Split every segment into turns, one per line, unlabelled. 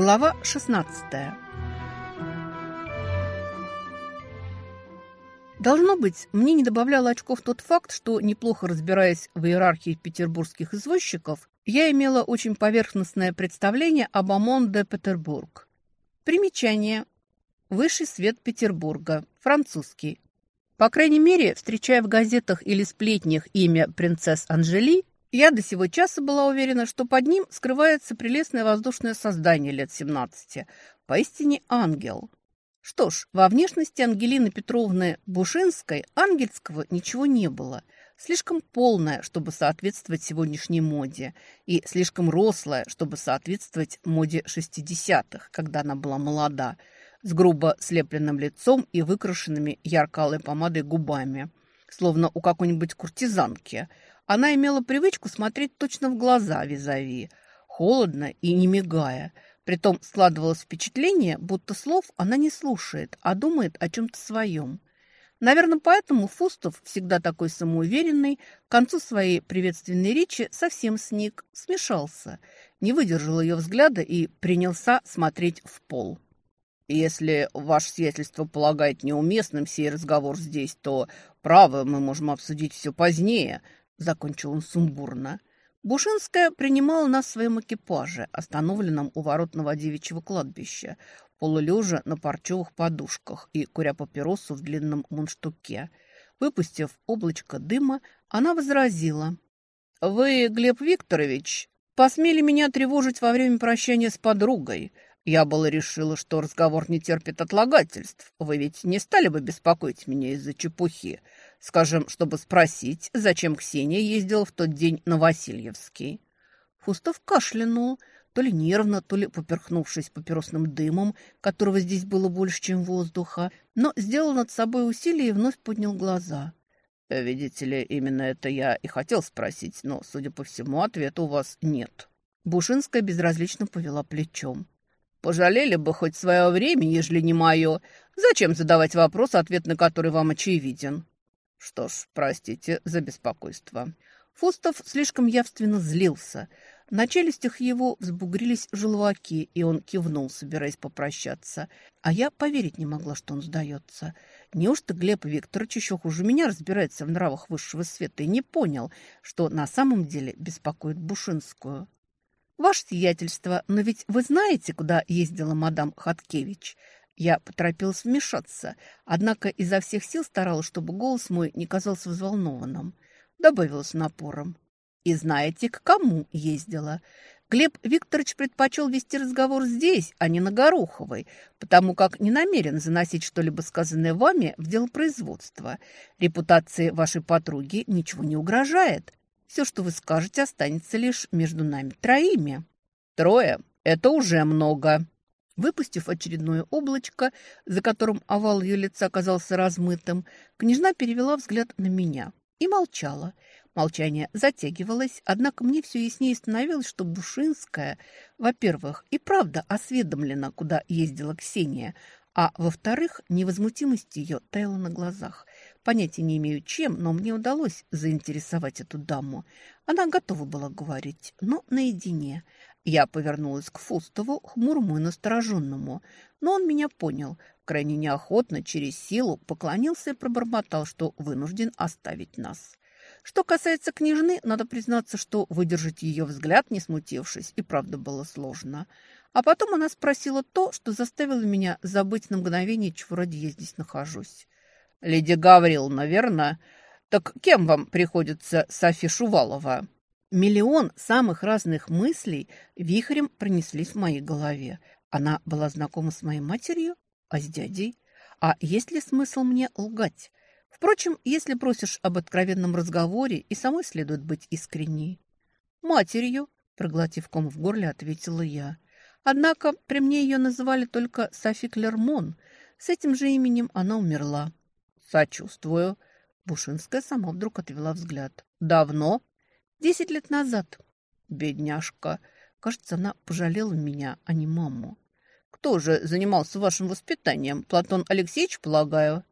Глава 16 Должно быть, мне не добавляло очков тот факт, что, неплохо разбираясь в иерархии петербургских извозчиков, я имела очень поверхностное представление об Амон де Петербург. Примечание. Высший свет Петербурга. Французский. По крайней мере, встречая в газетах или сплетнях имя принцесс Анжели, я до сего часа была уверена, что под ним скрывается прелестное воздушное создание лет 17, поистине ангел. Что ж, во внешности Ангелины Петровны Бушинской ангельского ничего не было. Слишком полная, чтобы соответствовать сегодняшней моде, и слишком рослая, чтобы соответствовать моде 60-х, когда она была молода, с грубо слепленным лицом и выкрашенными ярко-алой помадой губами, словно у какой-нибудь куртизанки – она имела привычку смотреть точно в глаза визави, холодно и не мигая. Притом складывалось впечатление, будто слов она не слушает, а думает о чем-то своем. Наверное, поэтому Фустов, всегда такой самоуверенный, к концу своей приветственной речи совсем сник, смешался, не выдержал ее взгляда и принялся смотреть в пол. «Если ваше сиятельство полагает неуместным сей разговор здесь, то, право, мы можем обсудить все позднее», закончил он сумбурно. Бушинская принимала нас в своем экипаже, остановленном у ворот Новодевичьего кладбища, полулежа на парчевых подушках и куря папиросу в длинном мундштуке. Выпустив облачко дыма, она возразила. «Вы, Глеб Викторович, посмели меня тревожить во время прощания с подругой. Я было решила, что разговор не терпит отлагательств. Вы ведь не стали бы беспокоить меня из-за чепухи. Скажем, чтобы спросить, зачем Ксения ездила в тот день на Васильевский. Фустов кашлянул, то ли нервно, то ли поперхнувшись папиросным дымом, которого здесь было больше, чем воздуха, но сделал над собой усилие и вновь поднял глаза. «Видите ли, именно это я и хотел спросить, но, судя по всему, ответа у вас нет». Бушинская безразлично повела плечом. «Пожалели бы хоть свое время, ежели не мое. Зачем задавать вопрос, ответ на который вам очевиден?» Что ж, простите за беспокойство. Фустов слишком явственно злился. На челюстях его взбугрились желваки, и он кивнул, собираясь попрощаться. А я поверить не могла, что он сдается. Неужто Глеб Викторович еще хуже меня разбирается в нравах высшего света и не понял, что на самом деле беспокоит Бушинскую? «Ваше сиятельство, но ведь вы знаете, куда ездила мадам Хаткевич?» Я поторопилась вмешаться, однако изо всех сил старалась, чтобы голос мой не казался взволнованным. Добавила с напором. «И знаете, к кому ездила?» Глеб Викторович предпочел вести разговор здесь, а не на Гороховой, потому как не намерен заносить что-либо сказанное вами в дело производства. Репутации вашей подруги ничего не угрожает. Все, что вы скажете, останется лишь между нами троими. Трое – это уже много, Выпустив очередное облачко, за которым овал ее лица оказался размытым, княжна перевела взгляд на меня и молчала. Молчание затягивалось, однако мне все яснее становилось, что Бушинская, во-первых, и правда осведомлена, куда ездила Ксения, а во-вторых, невозмутимость ее таяла на глазах. Понятия не имею чем, но мне удалось заинтересовать эту даму. Она готова была говорить, но наедине – я повернулась к Фустову, хмурому и настороженному, но он меня понял. Крайне неохотно, через силу, поклонился и пробормотал, что вынужден оставить нас. Что касается княжны, надо признаться, что выдержать ее взгляд, не смутившись, и правда было сложно. А потом она спросила то, что заставило меня забыть на мгновение, чего ради я здесь нахожусь. «Леди Гаврил, наверное. Так кем вам приходится Софи Шувалова?» Миллион самых разных мыслей вихрем пронеслись в моей голове. Она была знакома с моей матерью, а с дядей. А есть ли смысл мне лгать? Впрочем, если просишь об откровенном разговоре, и самой следует быть искренней. «Матерью», — проглотив ком в горле, ответила я. Однако при мне ее называли только Софи Клермон. С этим же именем она умерла. «Сочувствую». Бушинская сама вдруг отвела взгляд. «Давно?» Десять лет назад. Бедняжка. Кажется, она пожалела меня, а не маму. Кто же занимался вашим воспитанием? Платон Алексеевич, полагаю?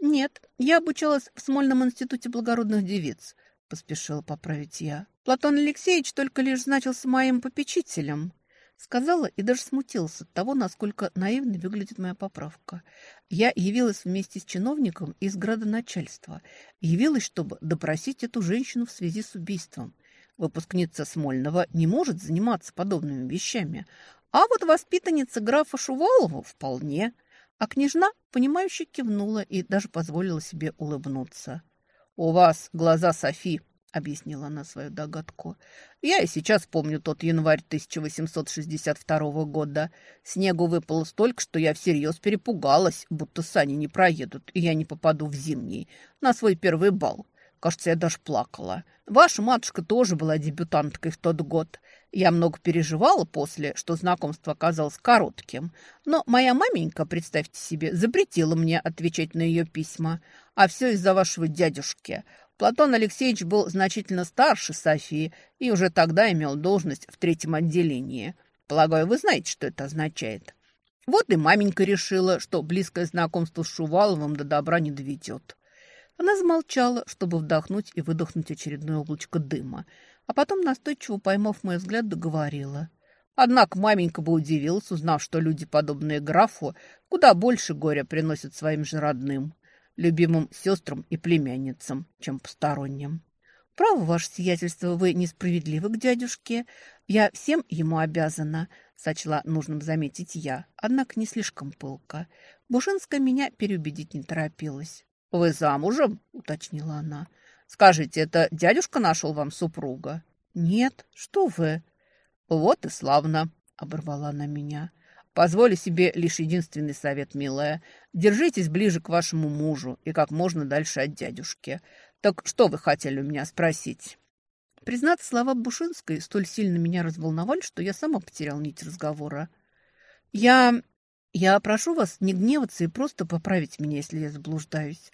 Нет, я обучалась в Смольном институте благородных девиц, поспешила поправить я. Платон Алексеевич только лишь значился моим попечителем. Сказала и даже смутился от того, насколько наивно выглядит моя поправка. Я явилась вместе с чиновником из градоначальства. Явилась, чтобы допросить эту женщину в связи с убийством. Выпускница Смольного не может заниматься подобными вещами. А вот воспитанница графа Шувалова вполне. А княжна, понимающе кивнула и даже позволила себе улыбнуться. «У вас глаза Софи», — объяснила она свою догадку. «Я и сейчас помню тот январь 1862 года. Снегу выпало столько, что я всерьез перепугалась, будто сани не проедут, и я не попаду в зимний, на свой первый бал. Кажется, я даже плакала. Ваша матушка тоже была дебютанткой в тот год. Я много переживала после, что знакомство оказалось коротким. Но моя маменька, представьте себе, запретила мне отвечать на ее письма. А все из-за вашего дядюшки. Платон Алексеевич был значительно старше Софии и уже тогда имел должность в третьем отделении. Полагаю, вы знаете, что это означает. Вот и маменька решила, что близкое знакомство с Шуваловым до добра не доведет. Она замолчала, чтобы вдохнуть и выдохнуть очередное облачко дыма, а потом, настойчиво поймав мой взгляд, договорила. Однако маменька бы удивилась, узнав, что люди, подобные графу, куда больше горя приносят своим же родным, любимым сестрам и племянницам, чем посторонним. «Право, ваше сиятельство, вы несправедливы к дядюшке. Я всем ему обязана», — сочла нужным заметить я, однако не слишком пылко. Бушинская меня переубедить не торопилась. «Вы замужем?» – уточнила она. «Скажите, это дядюшка нашел вам супруга?» «Нет, что вы?» «Вот и славно», – оборвала она меня. «Позволю себе лишь единственный совет, милая. Держитесь ближе к вашему мужу и как можно дальше от дядюшки. Так что вы хотели у меня спросить?» Признаться, слова Бушинской столь сильно меня разволновали, что я сама потерял нить разговора. «Я я прошу вас не гневаться и просто поправить меня, если я заблуждаюсь.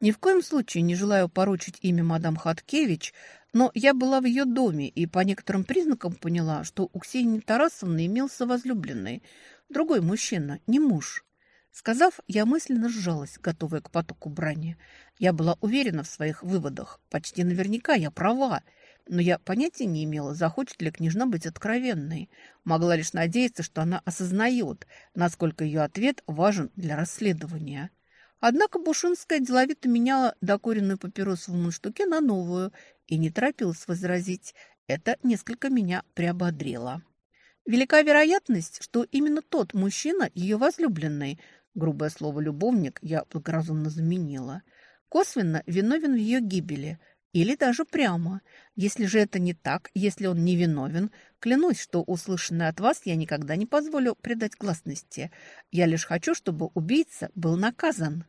Ни в коем случае не желаю поручить имя мадам Хаткевич, но я была в ее доме и по некоторым признакам поняла, что у Ксении Тарасовны имелся возлюбленный, другой мужчина, не муж. Сказав, я мысленно сжалась, готовая к потоку брани. Я была уверена в своих выводах. Почти наверняка я права но я понятия не имела, захочет ли княжна быть откровенной. Могла лишь надеяться, что она осознает, насколько ее ответ важен для расследования. Однако Бушинская деловито меняла докуренную папиросу в мундштуке на новую и не торопилась возразить. Это несколько меня приободрило. Велика вероятность, что именно тот мужчина, ее возлюбленный, грубое слово «любовник» я благоразумно заменила, косвенно виновен в ее гибели – или даже прямо. Если же это не так, если он не виновен, клянусь, что услышанное от вас я никогда не позволю предать гласности. Я лишь хочу, чтобы убийца был наказан».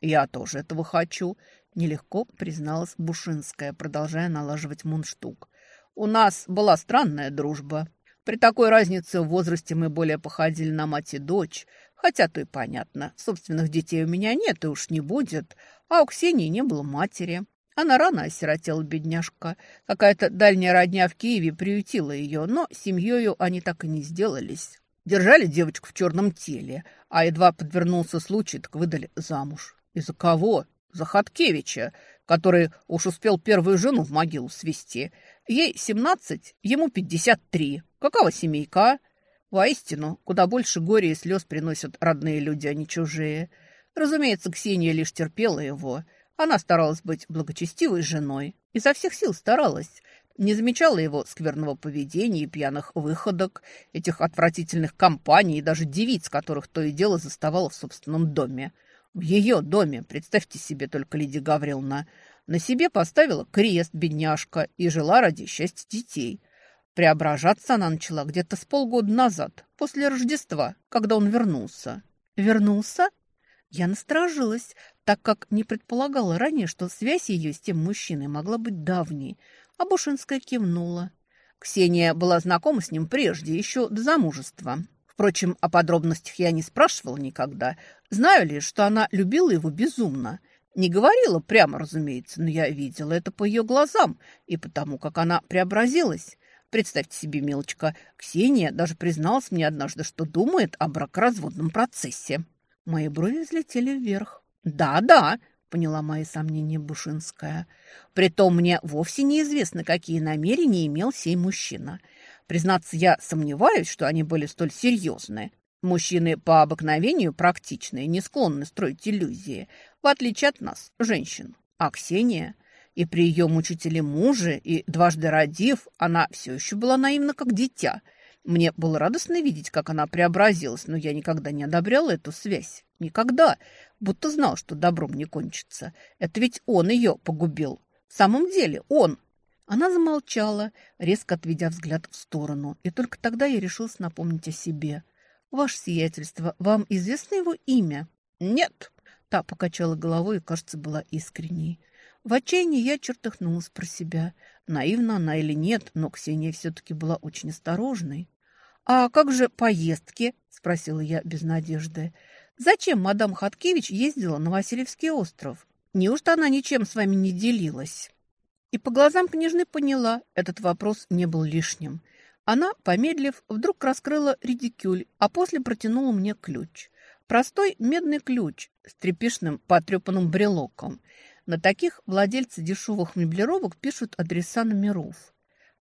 «Я тоже этого хочу», – нелегко призналась Бушинская, продолжая налаживать мундштук. «У нас была странная дружба. При такой разнице в возрасте мы более походили на мать и дочь, хотя то и понятно. Собственных детей у меня нет и уж не будет, а у Ксении не было матери. Она рано осиротела, бедняжка. Какая-то дальняя родня в Киеве приютила ее, но семьей они так и не сделались. Держали девочку в черном теле, а едва подвернулся случай, так выдали замуж. И за кого? За Хаткевича, который уж успел первую жену в могилу свести. Ей семнадцать, ему пятьдесят три. Какова семейка? Воистину, куда больше горя и слез приносят родные люди, а не чужие. Разумеется, Ксения лишь терпела его – она старалась быть благочестивой женой, изо всех сил старалась. Не замечала его скверного поведения и пьяных выходок, этих отвратительных компаний и даже девиц, которых то и дело заставала в собственном доме. В ее доме, представьте себе только, Лидия Гавриловна, на себе поставила крест, бедняжка, и жила ради счастья детей. Преображаться она начала где-то с полгода назад, после Рождества, когда он вернулся. «Вернулся?» Я насторожилась, так как не предполагала ранее, что связь ее с тем мужчиной могла быть давней, а Бушинская кивнула. Ксения была знакома с ним прежде, еще до замужества. Впрочем, о подробностях я не спрашивала никогда. Знаю лишь, что она любила его безумно. Не говорила прямо, разумеется, но я видела это по ее глазам и потому, как она преобразилась. Представьте себе, милочка, Ксения даже призналась мне однажды, что думает о бракоразводном процессе. Мои брови взлетели вверх. «Да-да», — поняла мои сомнения Бушинская. «Притом мне вовсе неизвестно, какие намерения имел сей мужчина. Признаться, я сомневаюсь, что они были столь серьезны. Мужчины по обыкновению практичные, не склонны строить иллюзии, в отличие от нас, женщин. А Ксения... И при ее мучителе муже, и дважды родив, она все еще была наивна, как дитя. Мне было радостно видеть, как она преобразилась, но я никогда не одобряла эту связь. Никогда. Будто знал, что добром не кончится. Это ведь он ее погубил. В самом деле, он. Она замолчала, резко отведя взгляд в сторону. И только тогда я решился напомнить о себе. «Ваше сиятельство, вам известно его имя?»
«Нет».
Та покачала головой и, кажется, была искренней. В отчаянии я чертыхнулась про себя. Наивна она или нет, но Ксения все-таки была очень осторожной. «А как же поездки?» – спросила я без надежды. «Зачем мадам Хаткевич ездила на Васильевский остров? Неужто она ничем с вами не делилась?» И по глазам княжны поняла, этот вопрос не был лишним. Она, помедлив, вдруг раскрыла редикюль, а после протянула мне ключ. Простой медный ключ с трепешным потрепанным брелоком – на таких владельцы дешевых меблировок пишут адреса номеров.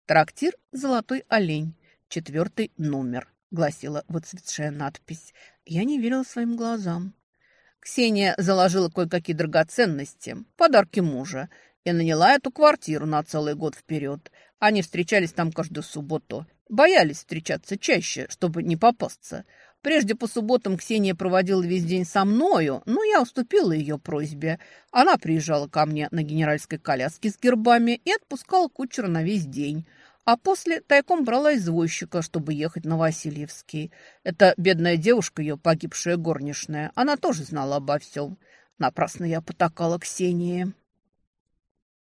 «Трактир «Золотой олень», четвертый номер», — гласила выцветшая надпись. Я не верила своим глазам. Ксения заложила кое-какие драгоценности, подарки мужа, и наняла эту квартиру на целый год вперед. Они встречались там каждую субботу. Боялись встречаться чаще, чтобы не попасться. Прежде по субботам Ксения проводила весь день со мною, но я уступила ее просьбе. Она приезжала ко мне на генеральской коляске с гербами и отпускала кучера на весь день. А после тайком брала извозчика, чтобы ехать на Васильевский. Эта бедная девушка, ее погибшая горничная, она тоже знала обо всем. Напрасно я потакала Ксении.